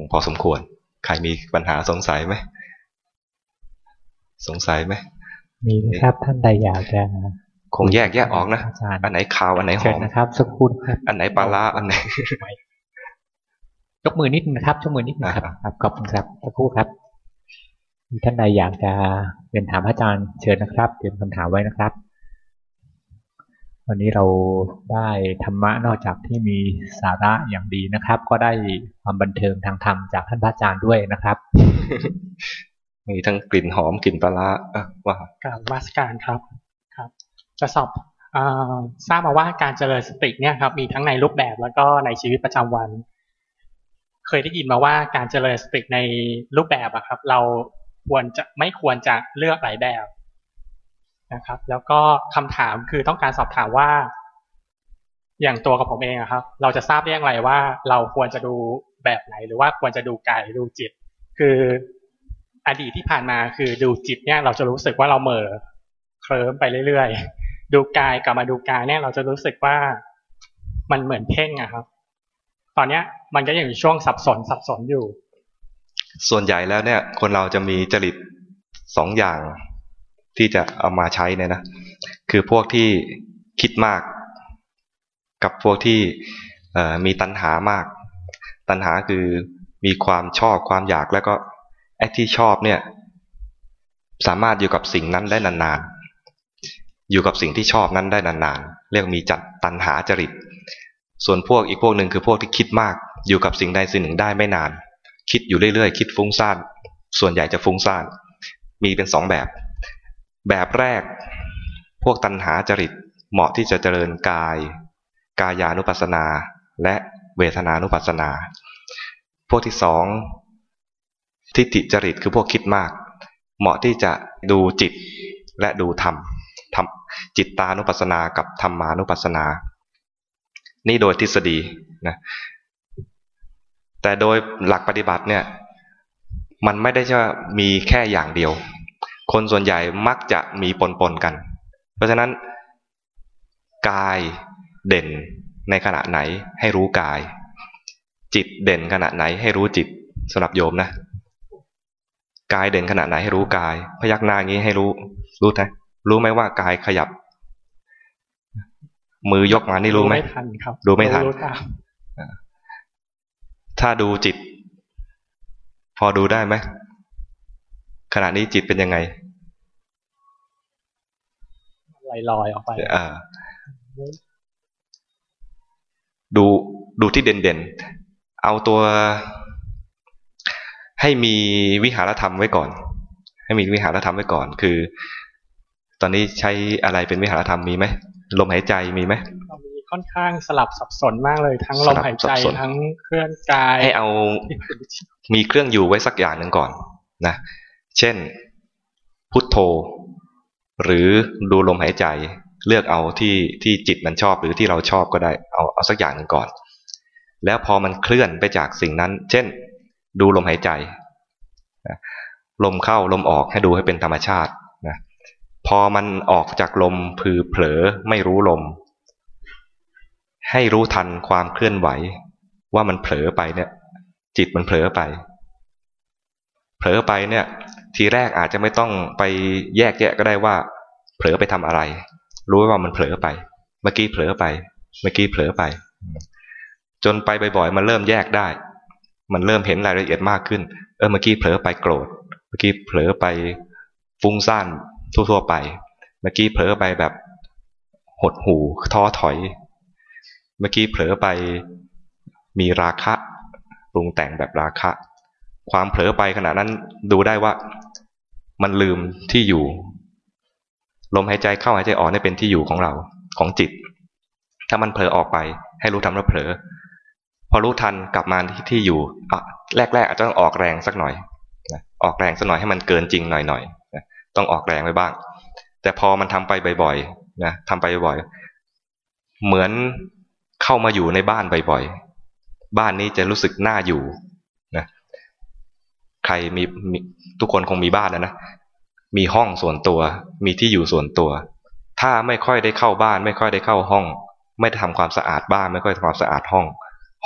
งพอสมควร ใครมีปัญหาสงสัยไหม สงสัยไหม มีครับท่านใดอยากจะคงแยกแยกออกนะ อันไหนขาวอันไหนหอมนะครับ สักครู่ครับอันไหนปลาละอันไหน ยกมือนิดนะครับยกมือนิดนะครับครับขอบคุณครับ สักครู่ครับ มีท่านใดอยากจะเรียนถามอาจารย์เชิญนะครับ เตรียมคำถามไว้นะครับ วันนี้เราได้ธรรมะนอกจากที่มีสาระอย่างดีนะครับ ก็ได้ความบันเทิงทางธรรมจากท่านพระอาจารย์ด้วยนะครับ มีทั้งกลิ่นหอมกลิ่นปลาว่าการวัสการครับครับ จะสอบทราบมาว่าการเจริญสติเนี่ยครับ มีทั้งในรูปแบบแล้วก็ในชีวิตประจำวัน เคยได้ยินมาว่าการเจริญสติในรูปแบบอะครับ เราควรจะไม่ควรจะเลือกหลายแบบ นะครับ แล้วก็คำถามคือต้องการสอบถามว่า อย่างตัวกับผมเองอะครับ เราจะทราบได้อย่างไรว่า เราควรจะดูแบบไหน หรือว่าควรจะดูกายดูจิต คืออดีตที่ผ่านมาคือดูจิตเนี่ย เราจะรู้สึกว่าเราเหม่อเคลิ้มไปเรื่อยๆ ดูกายกลับมาดูกายเนี่ยเราจะรู้สึกว่ามันเหมือนเพ่งอะครับ ตอนเนี้ยมันก็ยังอยู่ช่วงสับสนสับสนอยู่ ส่วนใหญ่แล้วเนี่ย คนเราจะมีจริตสองอย่าง ที่จะเอามาใช้เนี่ยนะคือพวกที่คิดมาก กับพวกที่มีตัณหามาก ตัณหาคือมีความชอบความอยากแล้วก็ไอ้ที่ชอบเนี่ยสามารถอยู่กับสิ่งนั้นได้นานๆ อยู่กับสิ่งที่ชอบนั้นได้นานๆ เรียกมีจัดตัณหาจริต ส่วนพวกอีกพวกหนึ่งคือพวกที่คิดมาก อยู่กับสิ่งใดสิ่งหนึ่งได้ไม่นาน คิดอยู่เรื่อยๆ คิดฟุ้งซ่าน ส่วนใหญ่จะฟุ้งซ่าน มีเป็นสองแบบ แบบแรก พวกตัณหาจริตเหมาะที่จะเจริญกาย กายานุปัสสนา และเวทนานุปัสสนา พวกที่สองทิฏฐิจริตคือพวกคิดมาก เหมาะที่จะดูจิตและดูธรรมธรรมจิตตานุปัสสนากับธรรมานุปัสสนา นี่โดยทฤษฎีนะแต่โดยหลักปฏิบัติเนี่ยมันไม่ได้ช่มีแค่อย่างเดียว คนส่วนใหญ่มักจะมีปนปนกัน เพราะฉะนั้น กายเด่นในขณะไหนให้รู้กาย จิตเด่นขณะไหนให้รู้จิตสำหรับโยมนะ กายเด่นขณะไหนให้รู้กาย พยักหน้างี้ให้รู้ รู้ไหมรู้ไหมว่ากายขยับ มือยกมานี่รู้ไหมไม่ทันครับรู้ไม่ทันถ้าดูจิต พอดูได้ไหม ขณะนี้จิตเป็นยังไงลอยลอยออกไปอ่าดูดูที่เด่นเด่นเอาตัวให้มีวิหารธรรมไว้ก่อน ให้มีวิหารธรรมไว้ก่อน คือ ตอนนี้ใช้อะไรเป็นวิหารธรรมมีไหมลมหายใจมีไหมค่อนข้างสลับสับสนมากเลย ทั้งลมหายใจทั้งเคลื่อนกายให้เอามีเครื่องอยู่ไว้สักอย่างหนึ่งก่อนนะ เช่น พุทโธ หรือดูลมหายใจเลือกเอาที่ที่จิตมันชอบหรือที่เราชอบก็ได้เอาเอาสักอย่างหนึ่งก่อน แล้วพอมันเคลื่อนไปจากสิ่งนั้น เช่น ดูลมหายใจลมเข้าลมออกให้ดูให้เป็นธรรมชาตินะพอมันออกจากลมพือเผลอไม่รู้ลม ให้รู้ทันความเคลื่อนไหว ว่ามันเผลอไปเนี่ย จิตมันเผลอไป เผลอไปเนี่ย ทีแรกอาจจะไม่ต้องไปแยกแยะก็ได้ว่า เผลอไปทำอะไร รู้ว่ามันเผลอไป เมื่อกี้เผลอไป เมื่อกี้เผลอไป จนไปบ่อยๆมันเริ่มแยกได้ มันเริ่มเห็นรายละเอียดมากขึ้น เออเมื่อกี้เผลอไปโกรธ เมื่อกี้เผลอไปฟุ้งซ่านทั่วๆไป เมื่อกี้เผลอไปแบบหดหูท้อถอย เมื่อกี้เผลอไปมีราคะปรุงแต่งแบบราคะ ความเผลอไปขณะนั้นดูได้ว่า มันลืมที่อยู่ ลมหายใจเข้าหายใจออกนี่เป็นที่อยู่ของเราของจิต ถ้ามันเผลอออกไป ให้รู้ทันว่าเผลอ พอรู้ทันกลับมาที่ที่อยู่อะแรกๆอาจจะต้องออกแรงสักหน่อยออกแรงสักหน่อยให้มันเกินจริงหน่อยๆต้องออกแรงไว้บ้าง แต่พอมันทำไปบ่อยๆนะทำไปบ่อยเหมือนเข้ามาอยู่ในบ้านบ่อยๆ บ้านนี้จะรู้สึกน่าอยู่ รมีทุกคนคงมีบ้านนะนะมีห้องส่วนตัว มีที่อยู่ส่วนตัว ถ้าไม่ค่อยได้เข้าบ้าน ไม่ค่อยได้เข้าห้อง ไม่ได้ทำความสะอาดบ้าน ไม่ค่อยทำความสะอาดห้อง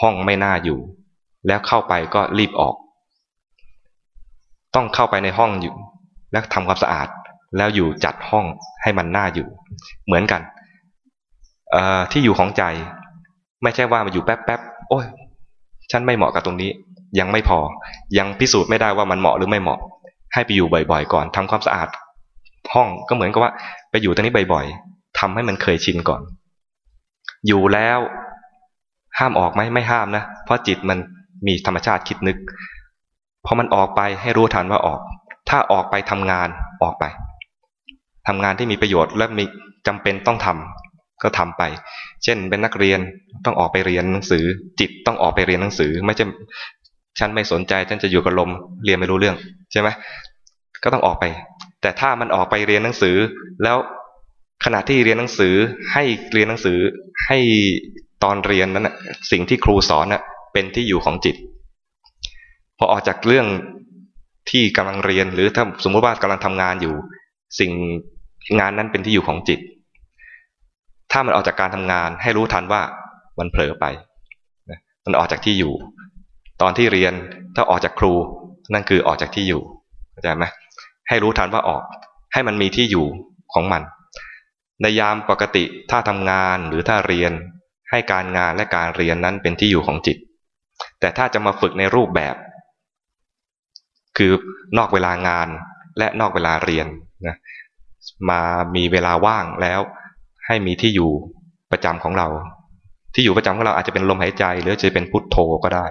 ห้องไม่น่าอยู่ แล้วเข้าไปก็รีบออก ต้องเข้าไปในห้องอยู่ แล้วทำความสะอาด แล้วอยู่จัดห้องให้มันน่าอยู่ เหมือนกันที่อยู่ของใจ ไม่ใช่ว่ามาอยู่แป๊บแป๊บโอ้ยฉันไม่เหมาะกับตรงนี้ ยังไม่พอ ยังพิสูจน์ไม่ได้ว่ามันเหมาะหรือไม่เหมาะ ให้ไปอยู่บ่อยๆ ก่อนทำความสะอาด ห้องก็เหมือนกับว่า ไปอยู่ตรงนี้บ่อยๆทำให้มันเคยชินก่อน อยู่แล้วห้ามออกไหมไม่ห้ามนะ เพราะจิตมันมีธรรมชาติคิดนึกพอมันออกไปให้รู้ทันว่าออก ถ้าออกไปทำงานออกไปทำงานที่มีประโยชน์และมีจำเป็นต้องทำก็ทำไป เช่น เป็นนักเรียนต้องออกไปเรียนหนังสือ จิตต้องออกไปเรียนหนังสือ ไม่ใช่ ฉันไม่สนใจฉันจะอยู่กับลมเรียนไม่รู้เรื่องใช่ไหมก็ต้องออกไป แต่ถ้ามันออกไปเรียนหนังสือ แล้วขณะที่เรียนหนังสือให้เรียนหนังสือให้ตอนเรียนนั้นนะสิ่งที่ครูสอนนะเป็นที่อยู่ของจิต พอออกจากเรื่องที่กำลังเรียนหรือถ้าสมมติว่ากำลังทำงานอยู่ สิ่งงานนั้นเป็นที่อยู่ของจิต ถ้ามันออกจากการทำงานให้รู้ทันว่ามันเผลอไป มันออกจากที่อยู่ ตอนที่เรียนถ้าออกจากครู นั่นคือออกจากที่อยู่เข้าใจไหมให้รู้ทันว่าออก ให้มันมีที่อยู่ของมัน ในยามปกติถ้าทำงานหรือถ้าเรียน ให้การงานและการเรียนนั้นเป็นที่อยู่ของจิต แต่ถ้าจะมาฝึกในรูปแบบ คือนอกเวลางานและนอกเวลาเรียนนะมามีเวลาว่างแล้ว ให้มีที่อยู่ประจำของเรา ที่อยู่ประจำของเราอาจจะเป็นลมหายใจ หรือจะเป็นพุทโธก็ได้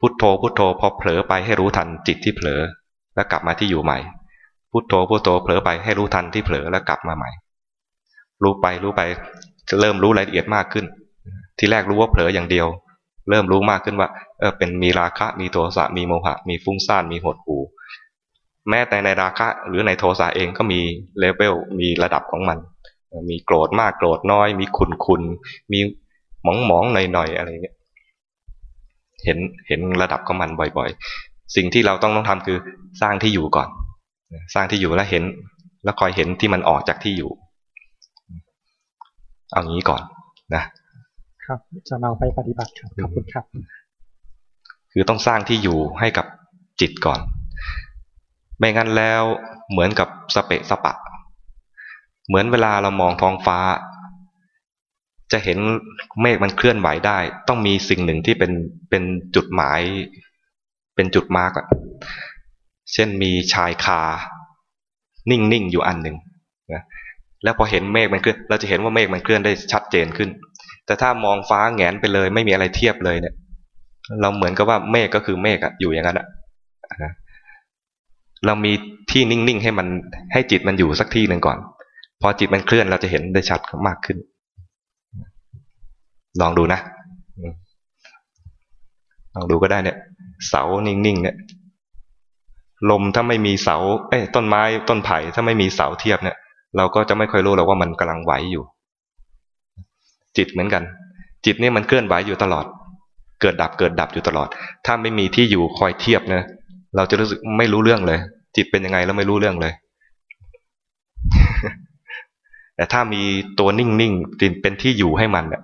พุทโธพุทโธพอเผลอไปให้รู้ทันจิตที่เผลอ แล้วกลับมาที่อยู่ใหม่ พุทโธพุทโธเผลอไปให้รู้ทันที่เผลอแล้วกลับมาใหม่ รู้ไปรู้ไปจะเริ่มรู้รายละเอียดมากขึ้น ที่แรกรู้ว่าเผลออย่างเดียว เริ่มรู้มากขึ้นว่าเออเป็นมีราคะมีโทสะมีโมหะ มีฟุ้งซ่านมีหดหู่แม้แต่ในราคะหรือในโทสะเองก็มีเลเวลมีระดับของมัน มีโกรธมากโกรธน้อย มีขุนขุนมีหมองหมองหน่อยหน่อยอะไรเงี้ย เห็นเห็นระดับของมันบ่อยๆ สิ่งที่เราต้องต้องทำคือสร้างที่อยู่ก่อน สร้างที่อยู่แล้วเห็น แล้วคอยเห็นที่มันออกจากที่อยู่ เอางี้ก่อนนะครับจะเอาไปปฏิบัติครับขอบคุณครับ คือต้องสร้างที่อยู่ให้กับจิตก่อน ไม่งั้นแล้วเหมือนกับสเปะสปะ เหมือนเวลาเรามองท้องฟ้า จะเห็นเมฆมันเคลื่อนไหวได้ ต้องมีสิ่งหนึ่งที่เป็นเป็นจุดหมาย เป็นจุดมาร์กเช่นมีชายคา นิ่งๆอยู่อันหนึ่งนะแล้วพอเห็นเมฆมันเคลื่อนเราจะเห็นว่าเมฆมันเคลื่อนได้ชัดเจนขึ้น แต่ถ้ามองฟ้าแงนไปเลย ไม่มีอะไรเทียบเลยเนี่ย เราเหมือนกับว่าเมฆก็คือเมฆอะอยู่อย่างนั้นอะเรามีที่นิ่งๆให้มันให้จิตมันอยู่สักที่หนึ่งก่อน พอจิตมันเคลื่อนเราจะเห็นได้ชัดมากขึ้น ลองดูนะลองดูก็ได้เนี่ย เสานิ่งๆเนี่ย ลมถ้าไม่มีเสา เอ้ต้นไม้ต้นไผ่ถ้าไม่มีเสาเทียบเนี่ย เราก็จะไม่ค่อยรู้หรอกว่ามันกำลังไหวอยู่ จิตเหมือนกัน จิตนี่มันเคลื่อนไหวอยู่ตลอด เกิดดับเกิดดับอยู่ตลอด ถ้าไม่มีที่อยู่คอยเทียบนะเราจะรู้สึกไม่รู้เรื่องเลย จิตเป็นยังไงแล้วไม่รู้เรื่องเลย แต่ถ้ามีตัวนิ่งๆเป็นที่อยู่ให้มันเนี่ย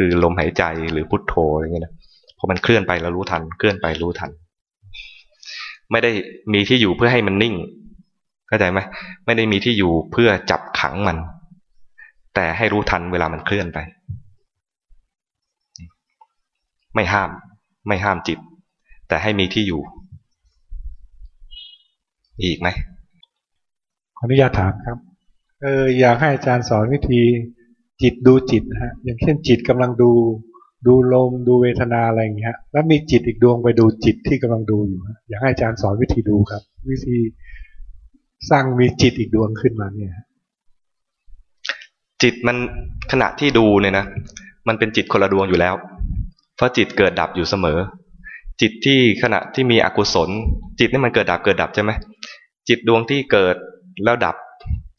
คือลมหายใจหรือพุทโธอะไรเงี้ยนะพอมันเคลื่อนไปเรารู้ทัน เคลื่อนไปรู้ทัน ไม่ได้มีที่อยู่เพื่อให้มันนิ่งเข้าใจไหมไม่ได้มีที่อยู่เพื่อจับขังมัน แต่ให้รู้ทันเวลามันเคลื่อนไป ไม่ห้าม ไม่ห้ามจิต แต่ให้มีที่อยู่ อีกไหมขออนุญาตถามครับเอออยากให้อาจารย์สอนวิธี จิตดูจิตนะฮะอย่างเช่นจิตกำลังดูดูลมดูเวทนาอะไรอย่างเงี้ยแล้วมีจิตอีกดวงไปดูจิตที่กำลังดูอยู่อยากให้อาจารย์สอนวิธีดูครับ วิธีสร้างมีจิตอีกดวงขึ้นมาเนี่ยจิตมันขณะที่ดูเนี่ยนะมันเป็นจิตคนละดวงอยู่แล้ว เพราะจิตเกิดดับอยู่เสมอ จิตที่ขณะที่มีอกุศล จิตนี่มันเกิดดับเกิดดับใช่ไหมจิตดวงที่เกิดแล้วดับ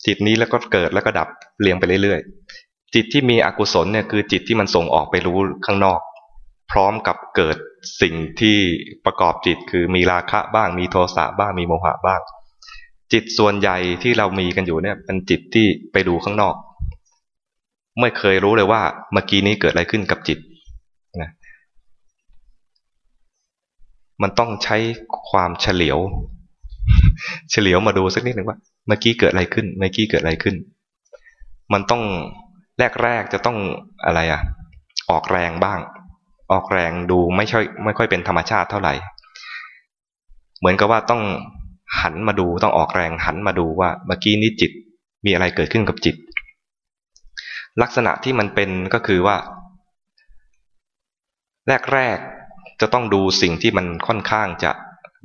จิตนี้แล้วก็เกิดแล้วก็ดับเรียงไปเรื่อยๆ จิตที่มีอกุศลเนี่ยคือจิตที่มันส่งออกไปรู้ข้างนอก พร้อมกับเกิดสิ่งที่ประกอบจิตคือมีราคะบ้าง มีโทสะบ้างมีโมหะบ้าง จิตส่วนใหญ่ที่เรามีกันอยู่เนี่ยเป็นจิตที่ไปดูข้างนอก ไม่เคยรู้เลยว่าเมื่อกี้นี้เกิดอะไรขึ้นกับจิตนะมันต้องใช้ความเฉลียว เฉลียวมาดูสักนิดหนึ่งว่า เมื่อกี้เกิดอะไรขึ้น เมื่อกี้เกิดอะไรขึ้น มันต้อง แรกๆจะต้องอะไรอะออกแรงบ้าง ออกแรงดูไม่ช่อยไม่ค่อยเป็นธรรมชาติเท่าไหร่ เหมือนกับว่าต้องหันมาดูต้องออกแรงหันมาดูว่าเมื่อกี้นี้จิตมีอะไรเกิดขึ้นกับจิต ลักษณะที่มันเป็นก็คือว่า แรกๆจะต้องดูสิ่งที่มันค่อนข้างจะ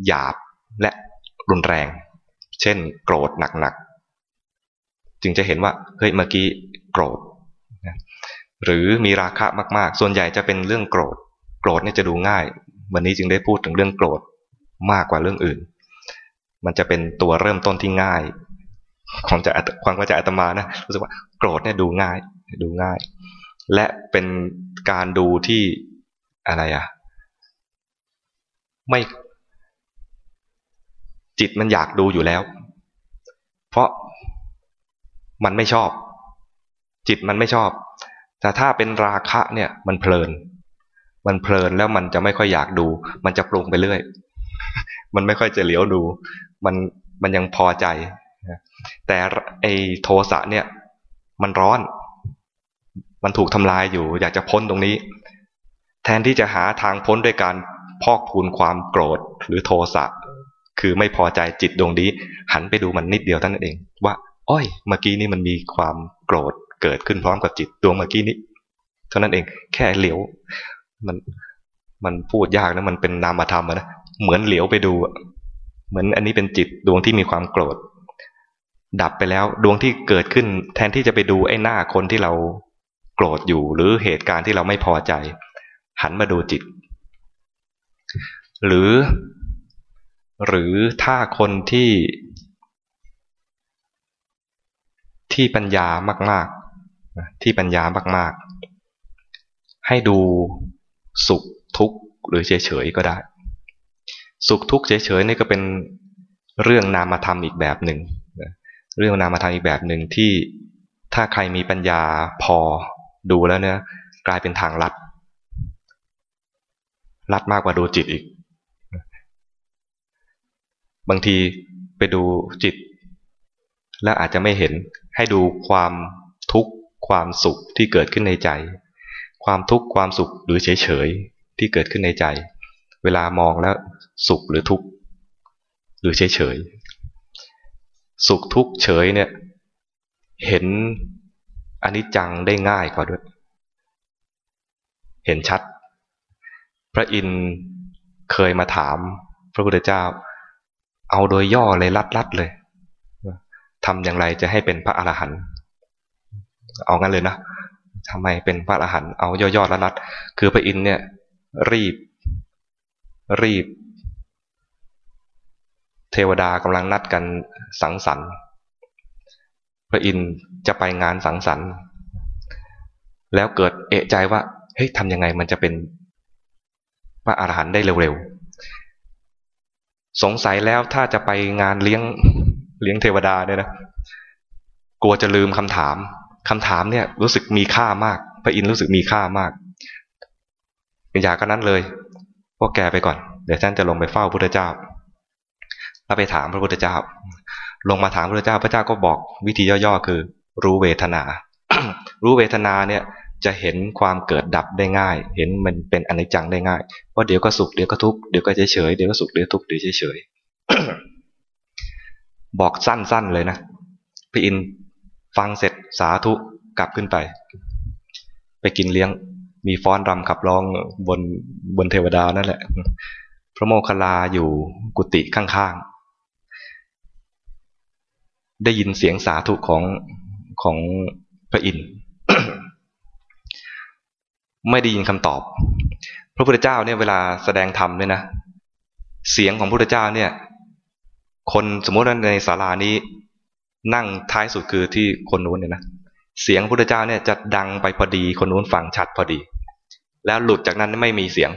หยาบและรุนแรง เช่น โกรธหนักๆจึงจะเห็นว่าเฮ้ยเมื่อกี้โกรธ หรือมีราคะมาก ๆ ส่วนใหญ่จะเป็นเรื่องโกรธ โกรธเนี่ยจะดูง่าย วันนี้จึงได้พูดถึงเรื่องโกรธมากกว่าเรื่องอื่น มันจะเป็นตัวเริ่มต้นที่ง่ายของจะความก็จะอาตมานะรู้สึกว่าโกรธเนี่ยดูง่ายดูง่าย และเป็นการดูที่อะไรอะไม่จิตมันอยากดูอยู่แล้ว เพราะมันไม่ชอบ จิตมันไม่ชอบ แต่ถ้าเป็นราคะเนี่ยมันเพลิน มันเพลินแล้วมันจะไม่ค่อยอยากดู มันจะปรุงไปเรื่อย มันไม่ค่อยจะเหลียวดู มันมันยังพอใจ แต่ไอโทสะเนี่ย มันร้อน มันถูกทำลายอยู่ อยากจะพ้นตรงนี้ แทนที่จะหาทางพ้นด้วยการพอกพูนความโกรธหรือโทสะคือไม่พอใจจิตดวงนี้ หันไปดูมันนิดเดียวท่านั้นเอง ว่า อ้อย เมื่อกี้นี่มันมีความโกรธ เกิดขึ้นพร้อมกับจิตดวงเมื่อกี้นี้เท่านั้นเองแค่เหลียว มันมันพูดยากนะมันเป็นนามธรรมนะเหมือนเหลียวไปดูเหมือนอันนี้เป็นจิตดวงที่มีความโกรธ ดับไปแล้วดวงที่เกิดขึ้น แทนที่จะไปดูไอ้หน้าคนที่เราโกรธอยู่ หรือเหตุการณ์ที่เราไม่พอใจ หันมาดูจิต หรือ หรือถ้าคนที่ที่ปัญญามาก ๆ ที่ปัญญามากๆ ให้ดูสุขทุกข์หรือเฉยๆก็ได้ สุขทุกข์เฉยๆนี่ก็เป็นเรื่องนามธรรมอีกแบบหนึ่งเรื่องนามธรรมอีกแบบหนึ่งที่ถ้าใครมีปัญญาพอดูแล้วเนี่ยกลายเป็นทางลัดลัดมากกว่าดูจิตอีก บางทีไปดูจิต แล้วอาจจะไม่เห็นให้ดูความ ความสุขที่เกิดขึ้นในใจ ความทุกข์ความสุขหรือเฉยๆที่เกิดขึ้นในใจ เวลามองแล้วสุขหรือทุกข์หรือเฉยๆสุขทุกข์เฉยเนี่ยเห็นอันิจจังได้ง่ายกว่าด้วย เห็นชัด พระอินทร์เคยมาถามพระพุทธเจ้า เอาโดยย่อเลยลัดๆเลยทำอย่างไรจะให้เป็นพระอรหันต์ เอางั้นเลยนะทำไมเป็นพระอรหันต์เอาย่อๆแล้วนัดคือพระอินเนี่ย รีบ รีบ เทวดากำลังนัดกันสังสรรค์ พระอินจะไปงานสังสรรค์ แล้วเกิดเอะใจว่าเฮ้ยทำยังไงมันจะเป็นพระอรหันต์ได้เร็วๆ สงสัยแล้วถ้าจะไปงานเลี้ยงเลี้ยงเทวดาเนี่ยนะ กลัวจะลืมคำถาม คำถามเนี่ยรู้สึกมีค่ามาก พระอินทร์รู้สึกมีค่ามากอย่าก็นั้นเลยพวกแกไปก่อน เดี๋ยวท่านจะลงไปเฝ้าพระพุทธเจ้าแล้วไปถามพระพุทธเจ้า ลงมาถามพระพุทธเจ้า พระเจ้าก็บอกวิธีย่อๆคือ รู้เวทนา รู้เวทนาเนี่ยจะเห็นความเกิดดับได้ง่าย เห็นมันเป็นอนิจจังได้ง่ายว่าเดี๋ยวก็สุขเดี๋ยวก็ทุกข์เดี๋ยวก็เฉยเฉยเดี๋ยวก็สุขเดี๋ยวทุกข์เดี๋ยวเฉยเฉยบอกสั้นๆเลยนะพระอิน ฟังเสร็จสาธุกลับขึ้นไป ไปกินเลี้ยง มีฟ้อนรำขับร้องบนบนเทวดานั่นแหละ พระโมคคัลลาอยู่กุฏิข้างๆ ได้ยินเสียงสาธุของของพระอินทร์ไม่ได้ยินคำตอบ พระพุทธเจ้าเนี่ยเวลาแสดงธรรมเนี่ยนะ เสียงของพระพุทธเจ้าเนี่ย คนสมมติว่าในศาลานี้ นั่งท้ายสุดคือที่คนนู้นเนี่ยนะเสียงพุทธเจ้าเนี่ยจะดังไปพอดีคนนู้นฟังชัดพอดี แล้วหลุดจากนั้นไม่มีเสียง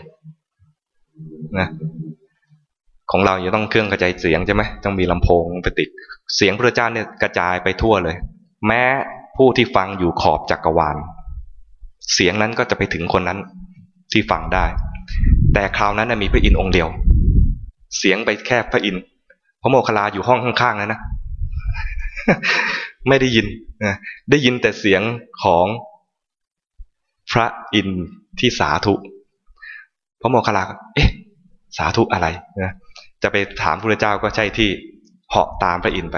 นะของเราจะต้องเครื่องกระจายเสียงใช่ไหมต้องมีลำโพงไปติด เสียงพระเจ้าเนี่ยกระจายไปทั่วเลย แม้ผู้ที่ฟังอยู่ขอบจักกรวาล เสียงนั้นก็จะไปถึงคนนั้นที่ฟังได้ แต่คราวนั้นมีพระอินทร์องค์เดียว เสียงไปแค่พระอินทร์พระโมคคัลลาอยู่ห้องข้างๆนะนะ ไม่ได้ยินนะได้ยินแต่เสียงของพระอินที่สาธุพระโมคคัลลาเอ๊ะ สาธุอะไรนะจะไปถามพระเจ้าก็ใช่ที่เหาะตามพระอินไป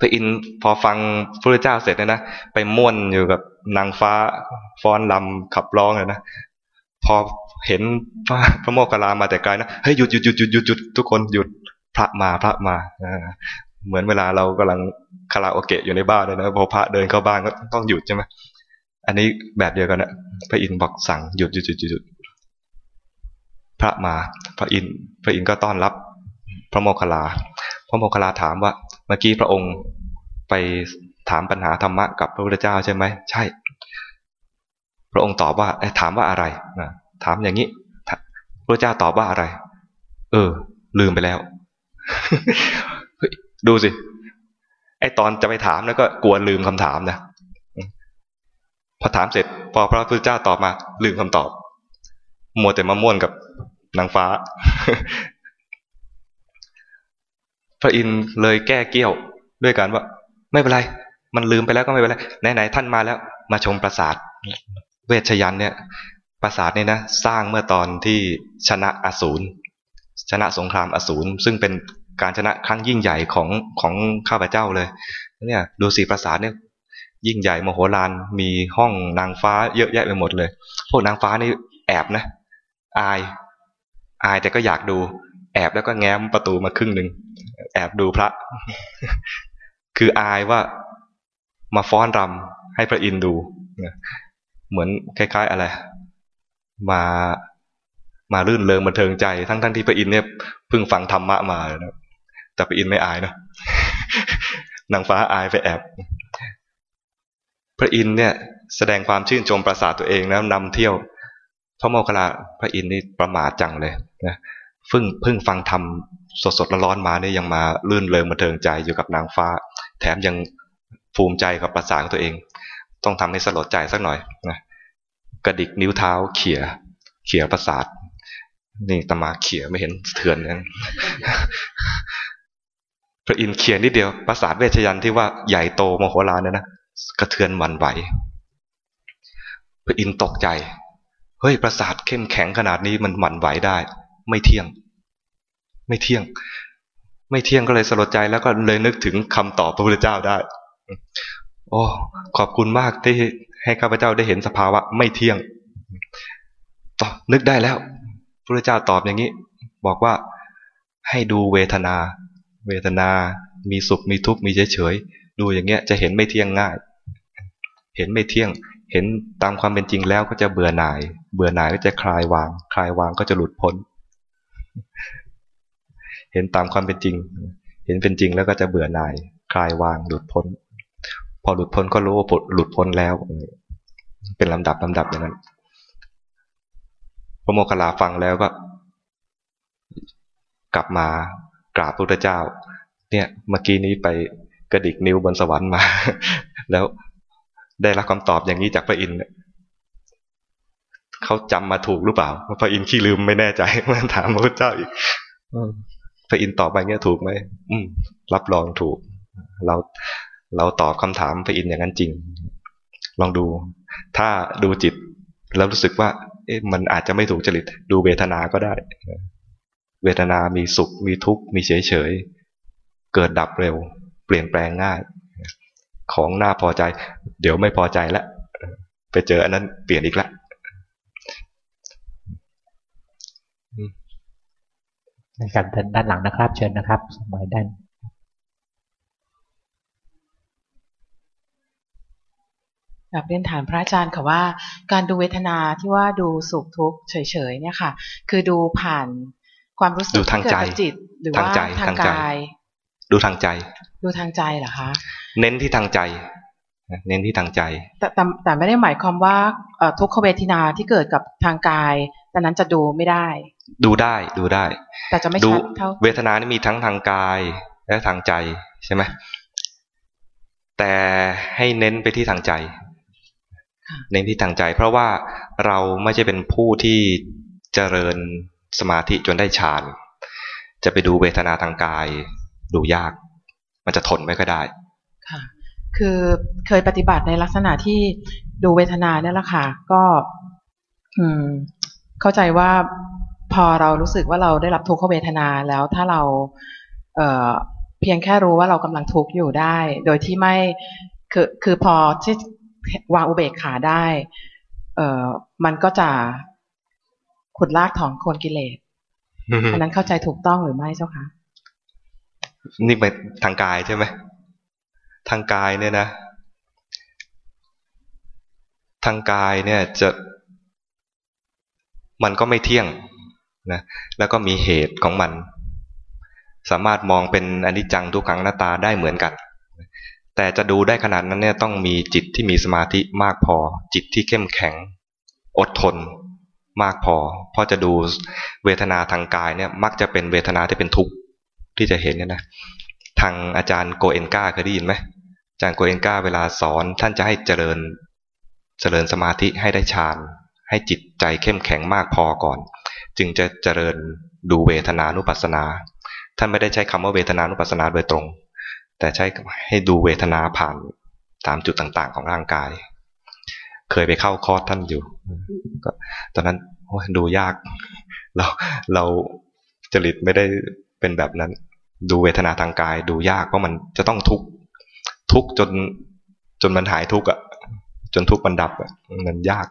พระอินพอฟังพระเจ้าเสร็จเนะไปม่วนอยู่กับนางฟ้าฟ้อนลำขับร้องเลยนะพอเห็นพระโมคคัลลามาแต่ไกลนะเฮ้ยหยุดหยุดหยุดหยุดหยุดทุกคนหยุดพระมาพระมา เหมือนเวลาเรากำลังคาราโอเกะอยู่ในบ้านเลยนะพอพระเดินเข้าบ้านก็ต้องหยุดใช่ไหมอันนี้แบบเดียวกันนะพระอินทร์บอกสั่งหยุดหยุดหยุดหยุดพระมาพระอินทร์พระอินทร์ก็ต้อนรับพระโมคคัลลา พระโมคคัลลาถามว่า เมื่อกี้พระองค์ไปถามปัญหาธรรมะกับพระพุทธเจ้าใช่ไหมใช่ พระองค์ตอบว่าถามว่าอะไรถามอย่างนี้พระเจ้าตอบว่าอะไร เออ ลืมไปแล้ว ดูสิ ไอตอนจะไปถามแล้วก็กลัวลืมคำถามนะพอถามเสร็จ พอพระพุทธเจ้าตอบมา ลืมคำตอบ มัวแต่มาม่วนกับนางฟ้า พระอินเลยแก้เกี้ยวด้วยการว่า ไม่เป็นไร มันลืมไปแล้วก็ไม่เป็นไรไหนๆท่านมาแล้ว มาชมปราสาท เวชยันเนี่ยปราสาทนี่นะสร้างเมื่อตอนที่ชนะอสูรชนะสงครามอสูรซึ่งเป็น การชนะครั้งยิ่งใหญ่ของของข้าพเจ้าเลยเนี่ยดูสีปราสาทเนี่ยยิ่งใหญ่มโหฬารมีห้องนางฟ้าเยอะแยะไปหมดเลย พวกนางฟ้านี่แอบนะ อาย อายแต่ก็อยากดู แอบแล้วก็แง้มประตูมาครึ่งหนึ่งแอบดูพระ คืออายว่ามาฟ้อนรำให้พระอินทร์ดูเหมือนคล้ายๆ อะไร มามาลื่นเริงบันเทิงใจ ทั้งๆทที่พระอินทร์เนี่ยเพิ่งฟังธรรมะมานะ แต่พระอินไม่อายนะนางฟ้าอายไปแอบ พระอินเนี่ยแสดงความชื่นชมประสาทตัวเองนะนำเที่ยว พระโมคคัลลาพระอินนี่ประมาทจังเลยนะเพิ่งเพิ่งฟังธรรมสดสดร้อนมาเนี่ยยังมาลื่นเริงบันเทิงใจอยู่กับนางฟ้า แถมยังภูมิใจกับประสาทตัวเอง ต้องทำให้สลดใจสักหน่อยนะกระดิกนิ้วเท้าเขี่ยเขี่ยประสาทนี่ตมาเขี่ยไม่เห็นเถื่อนนั้น พระอินทร์เขียนนิดเดียวปราสาทเวชยันที่ว่าใหญ่โตมโหฬารเนี่ยนะกระเทือนวันไหว พระอินทร์ตกใจ เฮ้ยปราสาทเข้มแข็งขนาดนี้มันหมันไหวได้ ไม่เที่ยง ไม่เที่ยง ไม่เที่ยงก็เลยสลดใจแล้วก็เลยนึกถึงคำตอบพระพุทธเจ้าได้ โอ้ขอบคุณมากที่ให้ข้าพเจ้าได้เห็นสภาวะ ไม่เที่ยงตอนึกได้แล้วพระพุทธเจ้าตอบอย่างนี้ บอกว่าให้ดูเวทนา เวทนา มีสุขมีทุกข์มีเฉยเฉยดูอย่างเงี้ยจะเห็นไม่เที่ยงง่าย เห็นไม่เที่ยง เห็นตามความเป็นจริงแล้วก็จะเบื่อหน่าย เบื่อหน่ายก็จะคลายวาง คลายวางก็จะหลุดพ้น เห็นตามความเป็นจริง เห็นเป็นจริงแล้วก็จะเบื่อหน่าย คลายวางหลุดพ้น พอหลุดพ้นก็รู้ว่าหลุดพ้นแล้ว เป็นลำดับลำดับอย่างนั้นพระโมคคัลลาฟังแล้วก็ กลับมา กราบพระพุทธเจ้า เนี่ยเมื่อกี้นี้ไปกระดิกนิ้วบนสวรรค์มา แล้วได้รับคำตอบอย่างนี้จากพระอินทร์เขาจำมาถูกหรือเปล่าพระอินทร์ขี้ลืมไม่แน่ใจมาถามพระพุทธเจ้าอีกพระอินทร์ตอบไปเงี้ยถูกไหมอืม รับรองถูก เราเราตอบคำถามพระอินทร์อย่างนั้นจริง ลองดู ถ้าดูจิตแล้วรู้สึกว่า เอ๊ะมันอาจจะไม่ถูกจริต ดูเวทนาก็ได้ เวทนามีสุข มีทุกข์ มีเฉยเฉย เกิดดับเร็ว เปลี่ยนแปลงง่าย ของน่าพอใจ เดี๋ยวไม่พอใจแล้วไปเจออันนั้นเปลี่ยนอีกแล้วในการด้านหลังนะครับ เชิญนะครับ สมัยด้านอยากเรียนถามพระอาจารย์ค่ะว่า การดูเวทนาที่ว่าดูสุขทุกข์เฉยๆเนี่ยค่ะ คือดูผ่าน ความรู้สึกดูทางใจจิต หรือว่าทางกาย ดูทางใจ ดูทางใจเหรอคะ เน้นที่ทางใจ เน้นที่ทางใจแต่แต่แต่ไม่ได้หมายความว่าทุกขเวทนาที่เกิดกับทางกายแต่นั้นจะดูไม่ได้ ดูได้ดูได้ แต่จะไม่ชัดเท่าเวทนานี่มีทั้งทางกายและทางใจใช่ไหมแต่ให้เน้นไปที่ทางใจ เน้นที่ทางใจ เพราะว่าเราไม่ใช่เป็นผู้ที่เจริญ สมาธิจนได้ฌาน จะไปดูเวทนาทางกาย ดูยาก มันจะทนไม่ก็ได้ ค่ะ คือเคยปฏิบัติในลักษณะที่ดูเวทนาเนี่ยแหละค่ะ ก็ อืม เข้าใจว่าพอเรารู้สึกว่าเราได้รับทุกขเวทนาแล้วถ้าเรา เเพียงแค่รู้ว่าเรากำลังทุกข์อยู่ได้ โดยที่ไม่คือคือพอที่วางอุเบกขาได้ เอ่อมันก็จะ ขุดลากถอนโคนกิเลสอันนั้นเข้าใจถูกต้องหรือไม่เจ้าคะนี่ไปทางกายใช่ไหมทางกายเนี่ยนะ ทางกายเนี่ยจะมันก็ไม่เที่ยงนะแล้วก็มีเหตุของมัน สามารถมองเป็นอนิจจังทุกขังหน้าตาได้เหมือนกัน แต่จะดูได้ขนาดนั้นเนี่ยต้องมีจิตที่มีสมาธิมากพอ จิตที่เข้มแข็ง อดทน มากพอพอจะดูเวทนาทางกายเนี่ยมักจะเป็นเวทนาที่เป็นทุกข์ที่จะเห็นเนี่ยนะทางอาจารย์โกเอนกาเคยได้ยินไหมอาจารย์โกเอนกาเวลาสอนท่านจะให้เจริญเจริญสมาธิให้ได้ฌานให้จิตใจเข้มแข็งมากพอก่อน จึงจะเจริญดูเวทนานุปัสสนา ท่านไม่ได้ใช้คำว่าเวทนานุปัสสนาโดยตรง แต่ใช้ให้ดูเวทนาผ่านตามจุดต่างๆ ของร่างกาย เคยไปเข้าคอร์สท่านอยู่ก็ตอนนั้นดูยาก เราเราจริตไม่ได้เป็นแบบนั้น ดูเวทนาทางกาย ดูยากเพราะมันจะต้องทุกทุกจนจนมันหายทุกอะ จนทุกมันดับอะมันยาก